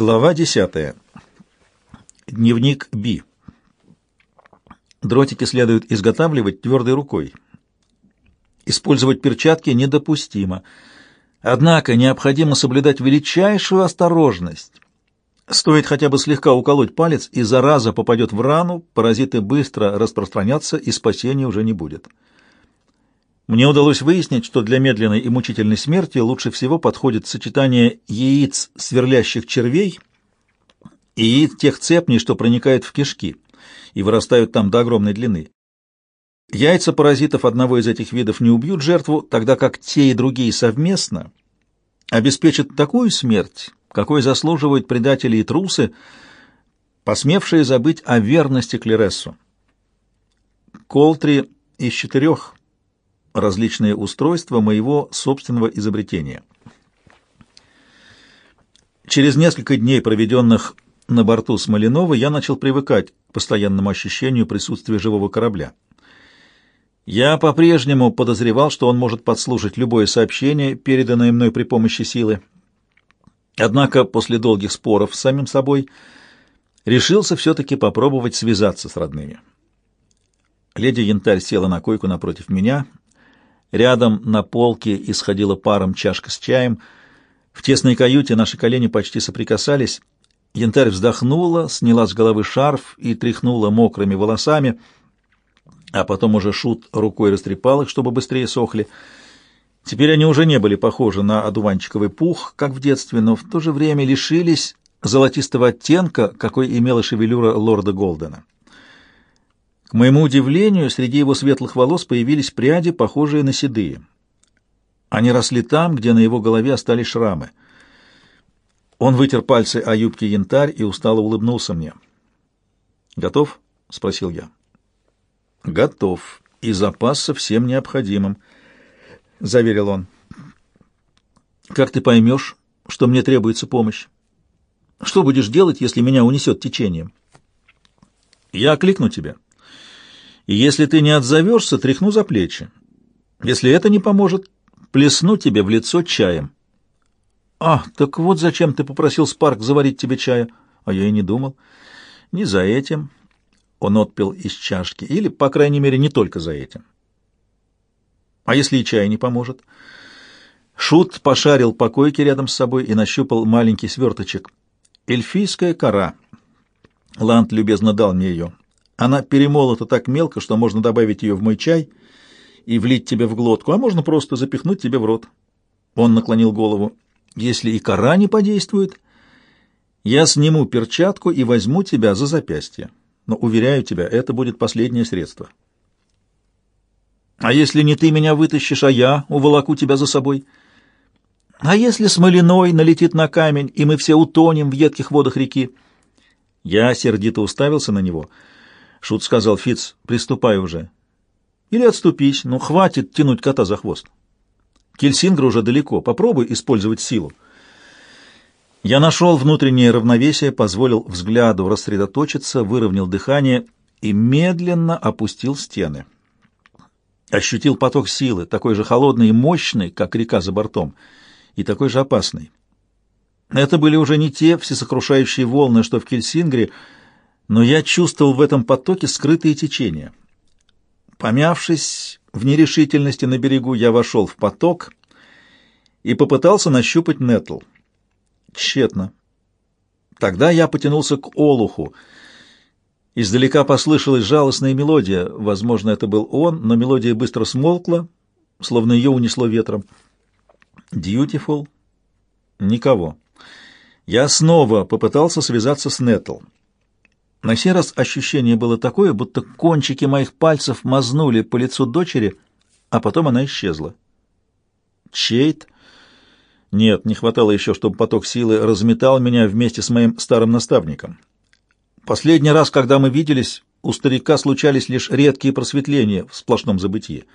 Глава 10. Дневник Би. Дротики следует изготавливать твердой рукой. Использовать перчатки недопустимо. Однако необходимо соблюдать величайшую осторожность. Стоит хотя бы слегка уколоть палец, и зараза попадет в рану, паразиты быстро распространятся, и спасения уже не будет. Мне удалось выяснить, что для медленной и мучительной смерти лучше всего подходит сочетание яиц сверлящих червей и яиц тех цепней, что проникают в кишки и вырастают там до огромной длины. Яйца паразитов одного из этих видов не убьют жертву, тогда как те и другие совместно обеспечат такую смерть, какой заслуживают предатели и трусы, посмевшие забыть о верности Клерессу. Колтри из четырех различные устройства моего собственного изобретения. Через несколько дней, проведенных на борту Смоленова, я начал привыкать к постоянному ощущению присутствия живого корабля. Я по-прежнему подозревал, что он может подслушать любое сообщение, переданное мной при помощи силы. Однако после долгих споров с самим собой решился все-таки попробовать связаться с родными. Леди Янтарь села на койку напротив меня Рядом на полке исходила паром чашка с чаем. В тесной каюте наши колени почти соприкасались. Янтарь вздохнула, сняла с головы шарф и тряхнула мокрыми волосами, а потом уже Шут рукой растрепал их, чтобы быстрее сохли. Теперь они уже не были похожи на одуванчиковый пух, как в детстве, но в то же время лишились золотистого оттенка, какой имела шевелюра лорда Голдена. К моему удивлению, среди его светлых волос появились пряди, похожие на седые. Они росли там, где на его голове остались шрамы. Он вытер пальцы о юбке янтарь и устало улыбнулся мне. «Готов?» — спросил я. «Готов. И запасся всем необходимым», — заверил он. «Как ты поймешь, что мне требуется помощь? Что будешь делать, если меня унесет течением?» «Я окликну тебя» и если ты не отзовешься, тряхну за плечи. Если это не поможет, плесну тебе в лицо чаем. А, так вот зачем ты попросил Спарк заварить тебе чая. А я и не думал. Не за этим. Он отпил из чашки. Или, по крайней мере, не только за этим. А если и чай не поможет? Шут пошарил по койке рядом с собой и нащупал маленький сверточек. Эльфийская кора. Ланд любезно дал мне ее. Она перемолота так мелко, что можно добавить ее в мой чай и влить тебе в глотку, а можно просто запихнуть тебе в рот. Он наклонил голову. Если и кора не подействует, я сниму перчатку и возьму тебя за запястье. Но, уверяю тебя, это будет последнее средство. А если не ты меня вытащишь, а я уволоку тебя за собой? А если смоляной налетит на камень, и мы все утонем в едких водах реки? Я сердито уставился на него — Шут сказал, Фиц, приступай уже. Или отступись, но хватит тянуть кота за хвост. Кельсингр уже далеко, попробуй использовать силу. Я нашел внутреннее равновесие, позволил взгляду рассредоточиться, выровнял дыхание и медленно опустил стены. Ощутил поток силы, такой же холодный и мощный, как река за бортом, и такой же опасный. Это были уже не те всесокрушающие волны, что в Кельсингре, но я чувствовал в этом потоке скрытые течения. Помявшись в нерешительности на берегу, я вошел в поток и попытался нащупать Нетл. Тщетно. Тогда я потянулся к Олуху. Издалека послышалась жалостная мелодия. Возможно, это был он, но мелодия быстро смолкла, словно ее унесло ветром. «Дьютифул?» «Никого». Я снова попытался связаться с Нетл. На сей раз ощущение было такое, будто кончики моих пальцев мазнули по лицу дочери, а потом она исчезла. Чейт? Нет, не хватало еще, чтобы поток силы разметал меня вместе с моим старым наставником. Последний раз, когда мы виделись, у старика случались лишь редкие просветления в сплошном забытии.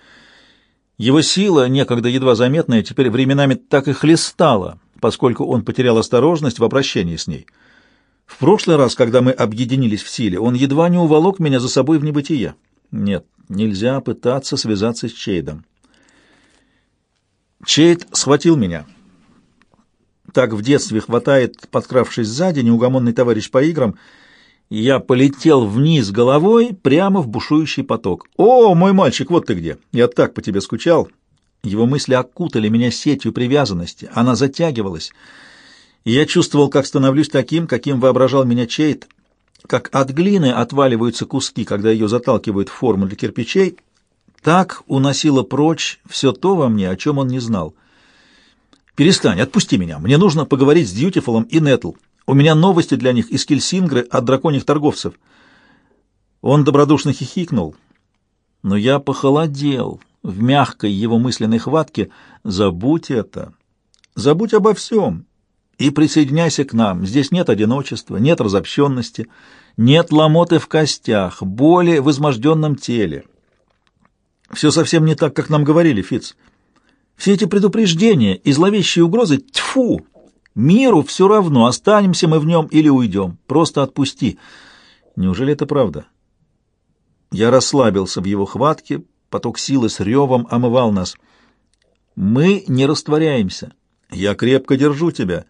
Его сила, некогда едва заметная, теперь временами так и хлестала, поскольку он потерял осторожность в обращении с ней — в прошлый раз, когда мы объединились в силе, он едва не уволок меня за собой в небытие. Нет, нельзя пытаться связаться с Чейдом. Чейд схватил меня. Так в детстве хватает, подкравшись сзади, неугомонный товарищ по играм, я полетел вниз головой прямо в бушующий поток. «О, мой мальчик, вот ты где! Я так по тебе скучал!» Его мысли окутали меня сетью привязанности, она затягивалась, и я чувствовал, как становлюсь таким, каким воображал меня Чейт, как от глины отваливаются куски, когда ее заталкивают в форму для кирпичей, так уносило прочь все то во мне, о чем он не знал. «Перестань, отпусти меня. Мне нужно поговорить с Дьютифулом и Нетл. У меня новости для них из Кельсингры от драконьих торговцев». Он добродушно хихикнул, но я похолодел в мягкой его мысленной хватке. «Забудь это. Забудь обо всем и присоединяйся к нам. Здесь нет одиночества, нет разобщенности, нет ломоты в костях, боли в изможденном теле». Все совсем не так, как нам говорили, Фиц. Все эти предупреждения и зловещие угрозы — тьфу! Миру все равно, останемся мы в нем или уйдем. Просто отпусти. Неужели это правда? Я расслабился в его хватке, поток силы с ревом омывал нас. Мы не растворяемся. Я крепко держу тебя.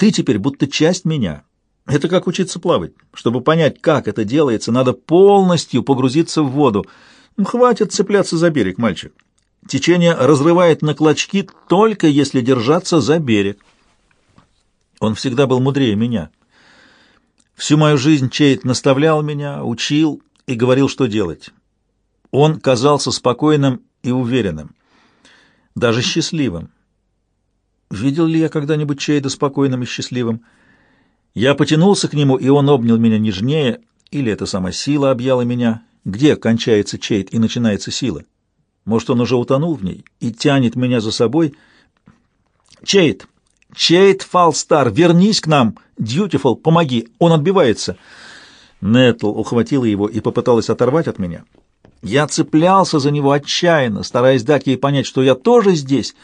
Ты теперь будто часть меня. Это как учиться плавать. Чтобы понять, как это делается, надо полностью погрузиться в воду — Хватит цепляться за берег, мальчик. Течение разрывает на клочки только если держаться за берег. Он всегда был мудрее меня. Всю мою жизнь Чейт наставлял меня, учил и говорил, что делать. Он казался спокойным и уверенным, даже счастливым. Видел ли я когда-нибудь Чейда спокойным и счастливым? Я потянулся к нему, и он обнял меня нежнее, или эта сама сила объяла меня, где кончается Чейт и начинается сила? Может, он уже утонул в ней и тянет меня за собой? Чейт! Чейт Фалстар, вернись к нам! Дьютифул, помоги! Он отбивается!» Нетл ухватила его и попыталась оторвать от меня. Я цеплялся за него отчаянно, стараясь дать ей понять, что я тоже здесь,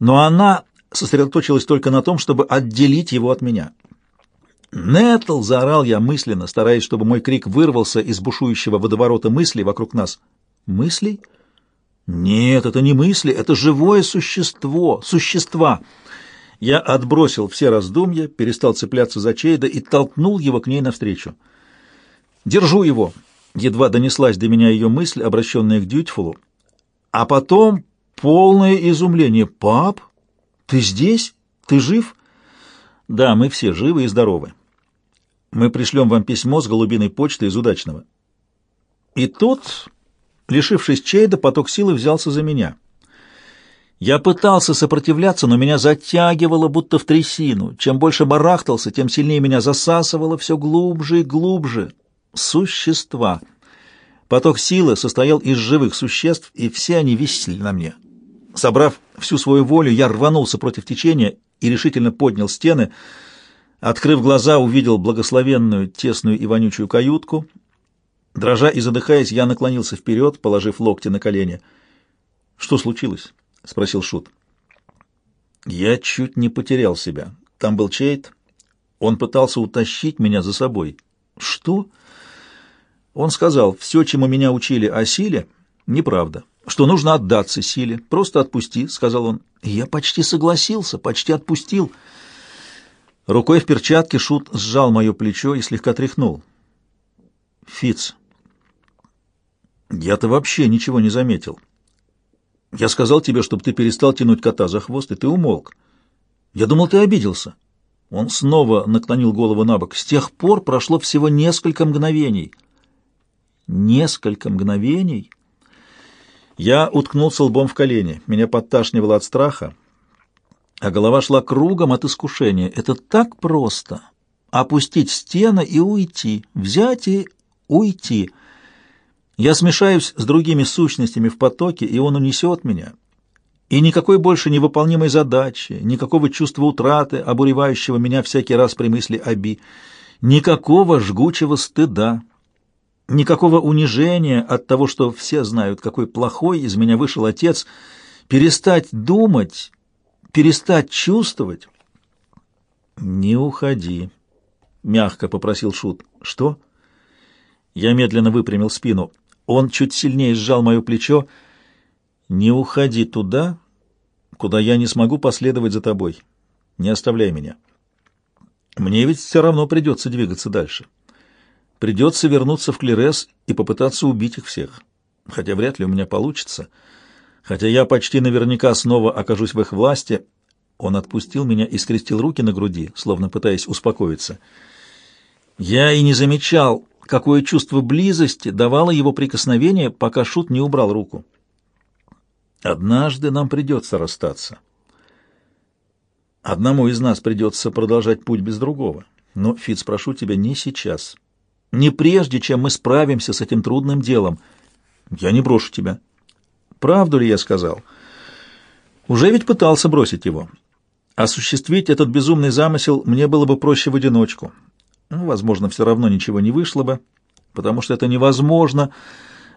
но она сосредоточилась только на том, чтобы отделить его от меня. «Нетл!» — заорал я мысленно, стараясь, чтобы мой крик вырвался из бушующего водоворота мыслей вокруг нас. «Мыслей? Нет, это не мысли, это живое существо, существа!» Я отбросил все раздумья, перестал цепляться за Чейда и толкнул его к ней навстречу. «Держу его!» — едва донеслась до меня ее мысль, обращенная к Дьютифулу. А потом полное изумление. «Пап, ты здесь? Ты жив?» «Да, мы все живы и здоровы. Мы пришлем вам письмо с голубиной почты из удачного. И тут, лишившись Чейда, поток силы взялся за меня. Я пытался сопротивляться, но меня затягивало, будто в трясину. Чем больше барахтался, тем сильнее меня засасывало все глубже и глубже. Существа. Поток силы состоял из живых существ, и все они висели на мне. Собрав всю свою волю, я рванулся против течения и решительно поднял стены — Открыв глаза, увидел благословенную, тесную и вонючую каютку. Дрожа и задыхаясь, я наклонился вперед, положив локти на колени. «Что случилось?» — спросил Шут. Я чуть не потерял себя. Там был Чейт. Он пытался утащить меня за собой. «Что?» Он сказал, «Все, чему меня учили о силе, неправда. Что нужно отдаться силе. Просто отпусти», — сказал он. Я почти согласился, почти отпустил. Рукой в перчатке Шут сжал мое плечо и слегка тряхнул. Фиц, я-то вообще ничего не заметил. Я сказал тебе, чтобы ты перестал тянуть кота за хвост, и ты умолк. Я думал, ты обиделся. Он снова наклонил голову на бок. С тех пор прошло всего несколько мгновений. Несколько мгновений? Я уткнулся лбом в колени. Меня подташнивало от страха а голова шла кругом от искушения. Это так просто. Опустить стены и уйти, взять и уйти. Я смешаюсь с другими сущностями в потоке, и он унесет меня. И никакой больше невыполнимой задачи, никакого чувства утраты, обуревающего меня всякий раз при мысли о Би, никакого жгучего стыда, никакого унижения от того, что все знают, какой плохой из меня вышел отец, перестать думать перестать чувствовать? Не уходи, мягко попросил шут. Что? Я медленно выпрямил спину. Он чуть сильнее сжал мое плечо. Не уходи туда, куда я не смогу последовать за тобой. Не оставляй меня. Мне ведь все равно придется двигаться дальше. Придется вернуться в Клерес и попытаться убить их всех. Хотя вряд ли у меня получится. Хотя я почти наверняка снова окажусь в их власти. Он отпустил меня и скрестил руки на груди, словно пытаясь успокоиться. Я и не замечал, какое чувство близости давало его прикосновение, пока Шут не убрал руку. Однажды нам придется расстаться. Одному из нас придется продолжать путь без другого. Но, Фиц, прошу тебя, не сейчас. Не прежде, чем мы справимся с этим трудным делом. Я не брошу тебя. Правду ли я сказал? Уже ведь пытался бросить его. Осуществить этот безумный замысел мне было бы проще в одиночку. Ну, возможно, все равно ничего не вышло бы, потому что это невозможно,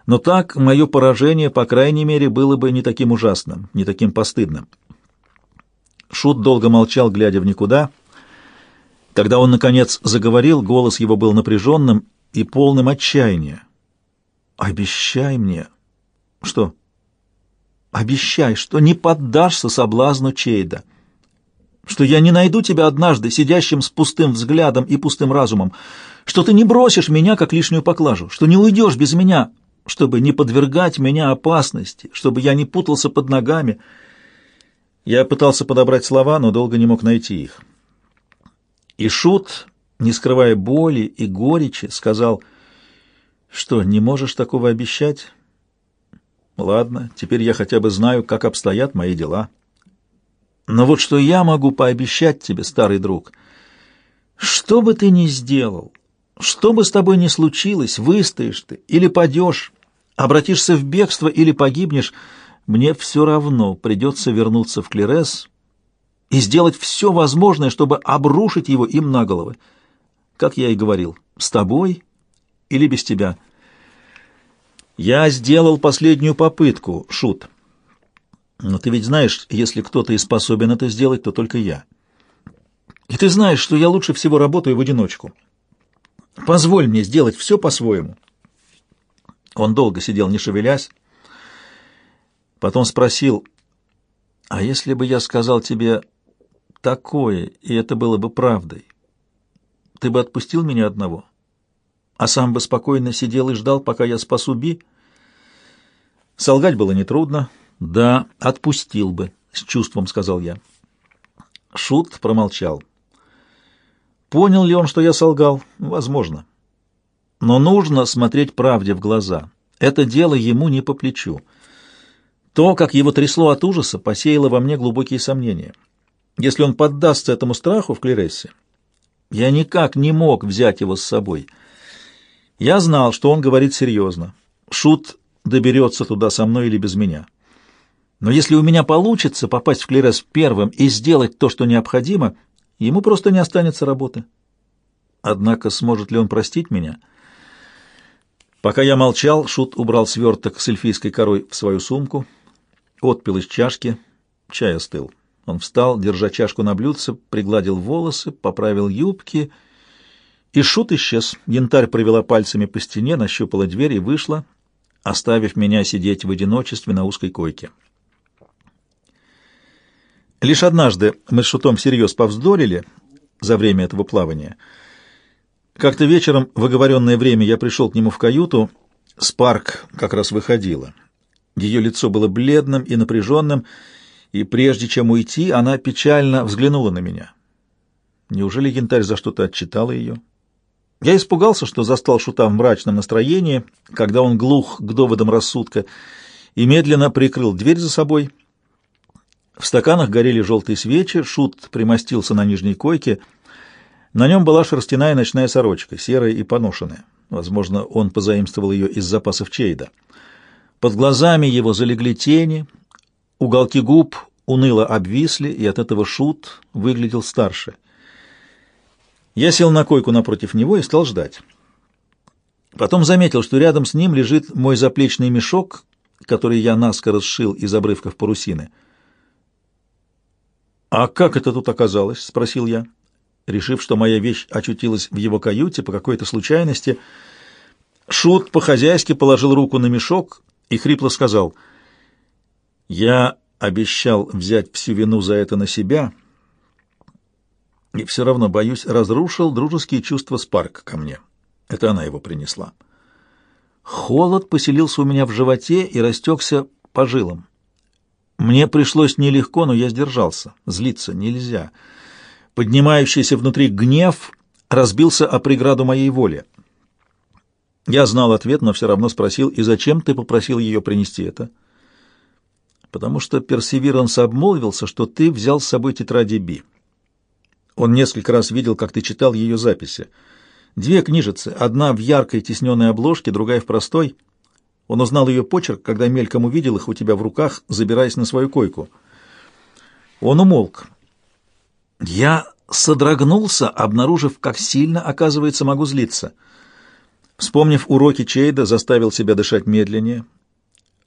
но так мое поражение, по крайней мере, было бы не таким ужасным, не таким постыдным. Шут долго молчал, глядя в никуда. Когда он, наконец, заговорил, голос его был напряженным и полным отчаяния. «Обещай мне...» «Что?» «Обещай, что не поддашься соблазну Чейда» что я не найду тебя однажды, сидящим с пустым взглядом и пустым разумом, что ты не бросишь меня, как лишнюю поклажу, что не уйдешь без меня, чтобы не подвергать меня опасности, чтобы я не путался под ногами. Я пытался подобрать слова, но долго не мог найти их. И Шут, не скрывая боли и горечи, сказал, что не можешь такого обещать? Ладно, теперь я хотя бы знаю, как обстоят мои дела». Но вот что я могу пообещать тебе, старый друг, что бы ты ни сделал, что бы с тобой ни случилось, выстоишь ты или падешь, обратишься в бегство или погибнешь, мне все равно придется вернуться в Клерес и сделать все возможное, чтобы обрушить его им на головы. Как я и говорил, с тобой или без тебя. Я сделал последнюю попытку, Шут. Но ты ведь знаешь, если кто-то и способен это сделать, то только я. И ты знаешь, что я лучше всего работаю в одиночку. Позволь мне сделать все по-своему. Он долго сидел, не шевелясь. Потом спросил, а если бы я сказал тебе такое, и это было бы правдой, ты бы отпустил меня одного, а сам бы спокойно сидел и ждал, пока я спасу Би? Солгать было нетрудно. «Да, отпустил бы», — с чувством сказал я. Шут промолчал. Понял ли он, что я солгал? Возможно. Но нужно смотреть правде в глаза. Это дело ему не по плечу. То, как его трясло от ужаса, посеяло во мне глубокие сомнения. Если он поддастся этому страху в Клерессе, я никак не мог взять его с собой. Я знал, что он говорит серьезно. Шут доберется туда со мной или без меня. Но если у меня получится попасть в Клерес первым и сделать то, что необходимо, ему просто не останется работы. Однако сможет ли он простить меня? Пока я молчал, Шут убрал сверток с эльфийской корой в свою сумку, отпил из чашки, чай остыл. Он встал, держа чашку на блюдце, пригладил волосы, поправил юбки, и Шут исчез. Янтарь провела пальцами по стене, нащупала дверь и вышла, оставив меня сидеть в одиночестве на узкой койке. Лишь однажды мы с Шутом всерьез повздорили за время этого плавания. Как-то вечером в оговоренное время я пришел к нему в каюту, Спарк как раз выходила. Ее лицо было бледным и напряженным, и прежде чем уйти, она печально взглянула на меня. Неужели янтарь за что-то отчитала ее? Я испугался, что застал Шута в мрачном настроении, когда он глух к доводам рассудка, и медленно прикрыл дверь за собой — в стаканах горели желтые свечи, Шут примостился на нижней койке. На нем была шерстяная ночная сорочка, серая и поношенная. Возможно, он позаимствовал ее из запасов Чейда. Под глазами его залегли тени, уголки губ уныло обвисли, и от этого Шут выглядел старше. Я сел на койку напротив него и стал ждать. Потом заметил, что рядом с ним лежит мой заплечный мешок, который я наскоро сшил из обрывков парусины — «А как это тут оказалось?» — спросил я. Решив, что моя вещь очутилась в его каюте по какой-то случайности, Шут по-хозяйски положил руку на мешок и хрипло сказал, «Я обещал взять всю вину за это на себя, И все равно, боюсь, разрушил дружеские чувства Спарк ко мне. Это она его принесла. Холод поселился у меня в животе и растекся по жилам. Мне пришлось нелегко, но я сдержался. Злиться нельзя. Поднимающийся внутри гнев разбился о преграду моей воли. Я знал ответ, но все равно спросил, и зачем ты попросил ее принести это? Потому что Персевиранс обмолвился, что ты взял с собой тетради Би. Он несколько раз видел, как ты читал ее записи. Две книжицы, одна в яркой тисненной обложке, другая в простой. Он узнал ее почерк, когда мельком увидел их у тебя в руках, забираясь на свою койку. Он умолк. Я содрогнулся, обнаружив, как сильно, оказывается, могу злиться. Вспомнив уроки Чейда, заставил себя дышать медленнее,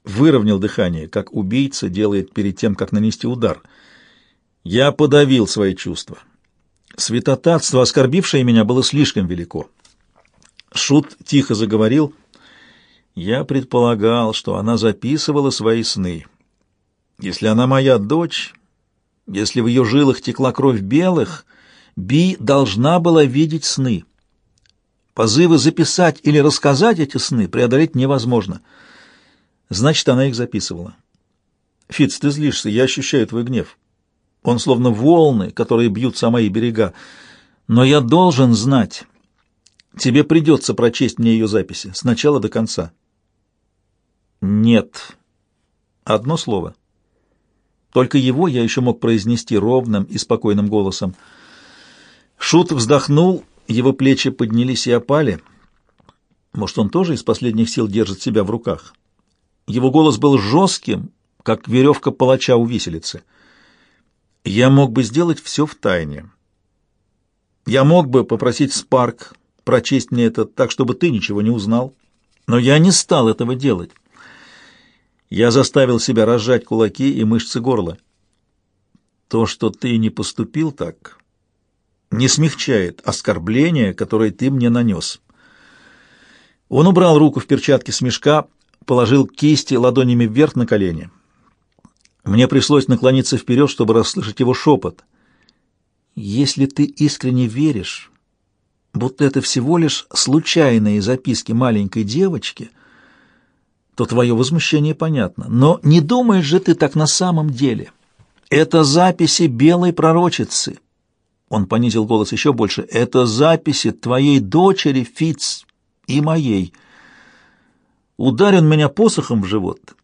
выровнял дыхание, как убийца делает перед тем, как нанести удар. Я подавил свои чувства. Святотатство, оскорбившее меня, было слишком велико. Шут тихо заговорил. Я предполагал, что она записывала свои сны. Если она моя дочь, если в ее жилах текла кровь белых, Би должна была видеть сны. Позывы записать или рассказать эти сны преодолеть невозможно. Значит, она их записывала. Фиц, ты злишься, я ощущаю твой гнев. Он словно волны, которые бьются о мои берега. Но я должен знать. Тебе придется прочесть мне ее записи, с начала до конца. Нет. Одно слово. Только его я еще мог произнести ровным и спокойным голосом. Шут вздохнул, его плечи поднялись и опали. Может, он тоже из последних сил держит себя в руках? Его голос был жестким, как веревка палача у виселицы. Я мог бы сделать все в тайне. Я мог бы попросить Спарк прочесть мне это так, чтобы ты ничего не узнал. Но я не стал этого делать. Я заставил себя разжать кулаки и мышцы горла. То, что ты не поступил так, не смягчает оскорбление, которое ты мне нанес. Он убрал руку в перчатке с мешка, положил кисти ладонями вверх на колени. Мне пришлось наклониться вперед, чтобы расслышать его шепот. «Если ты искренне веришь, будто это всего лишь случайные записки маленькой девочки, то твое возмущение понятно. Но не думаешь же ты так на самом деле? Это записи белой пророчицы». Он понизил голос еще больше. «Это записи твоей дочери Фиц и моей». Ударен меня посохом в живот,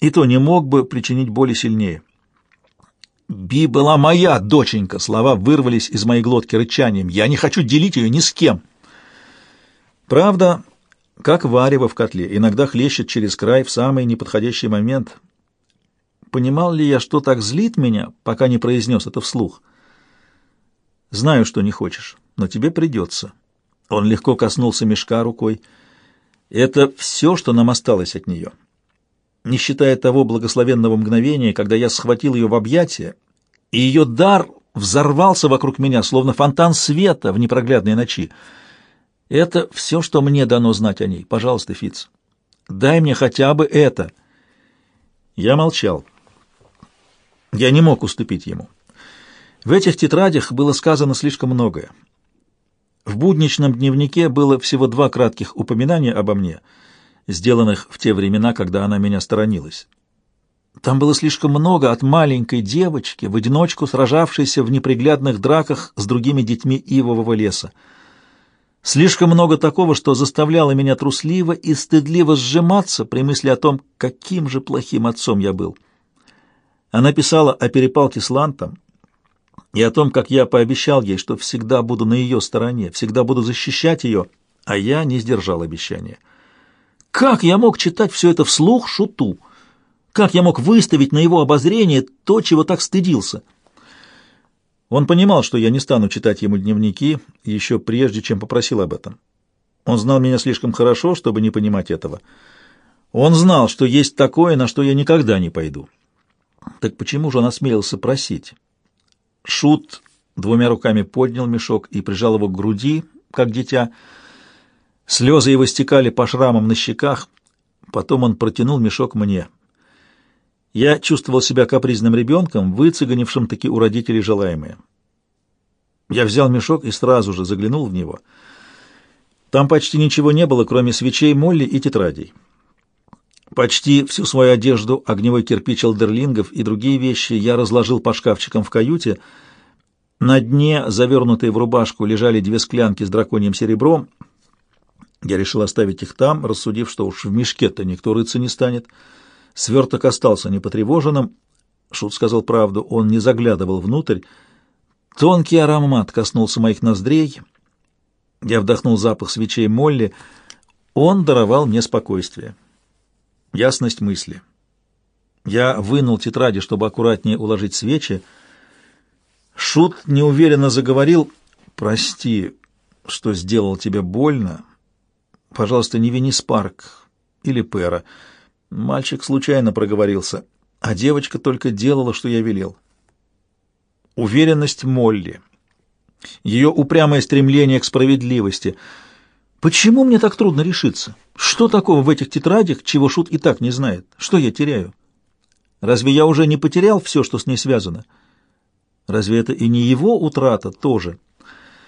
и то не мог бы причинить боли сильнее. «Би была моя доченька!» Слова вырвались из моей глотки рычанием. «Я не хочу делить ее ни с кем!» Правда, как варево в котле, иногда хлещет через край в самый неподходящий момент. Понимал ли я, что так злит меня, пока не произнес это вслух? Знаю, что не хочешь, но тебе придется. Он легко коснулся мешка рукой. Это все, что нам осталось от нее не считая того благословенного мгновения, когда я схватил ее в объятия, и ее дар взорвался вокруг меня, словно фонтан света в непроглядной ночи. Это все, что мне дано знать о ней. Пожалуйста, Фиц, дай мне хотя бы это. Я молчал. Я не мог уступить ему. В этих тетрадях было сказано слишком многое. В будничном дневнике было всего два кратких упоминания обо мне — сделанных в те времена, когда она меня сторонилась. Там было слишком много от маленькой девочки, в одиночку сражавшейся в неприглядных драках с другими детьми ивового леса. Слишком много такого, что заставляло меня трусливо и стыдливо сжиматься при мысли о том, каким же плохим отцом я был. Она писала о перепалке с Лантом и о том, как я пообещал ей, что всегда буду на ее стороне, всегда буду защищать ее, а я не сдержал обещания. Как я мог читать все это вслух шуту? Как я мог выставить на его обозрение то, чего так стыдился? Он понимал, что я не стану читать ему дневники еще прежде, чем попросил об этом. Он знал меня слишком хорошо, чтобы не понимать этого. Он знал, что есть такое, на что я никогда не пойду. Так почему же он осмелился просить? Шут двумя руками поднял мешок и прижал его к груди, как дитя, — Слезы его стекали по шрамам на щеках. Потом он протянул мешок мне. Я чувствовал себя капризным ребенком, выцеганившим таки у родителей желаемое. Я взял мешок и сразу же заглянул в него. Там почти ничего не было, кроме свечей Молли и тетрадей. Почти всю свою одежду, огневой кирпич элдерлингов и другие вещи я разложил по шкафчикам в каюте. На дне, завернутые в рубашку, лежали две склянки с драконьим серебром. Я решил оставить их там, рассудив, что уж в мешке-то никто рыться не станет. Сверток остался непотревоженным. Шут сказал правду, он не заглядывал внутрь. Тонкий аромат коснулся моих ноздрей. Я вдохнул запах свечей Молли. Он даровал мне спокойствие. Ясность мысли. Я вынул тетради, чтобы аккуратнее уложить свечи. Шут неуверенно заговорил. «Прости, что сделал тебе больно. Пожалуйста, не вини Спарк или Пэра. Мальчик случайно проговорился, а девочка только делала, что я велел». Уверенность Молли. Ее упрямое стремление к справедливости. Почему мне так трудно решиться? Что такого в этих тетрадях, чего Шут и так не знает? Что я теряю? Разве я уже не потерял все, что с ней связано? Разве это и не его утрата тоже?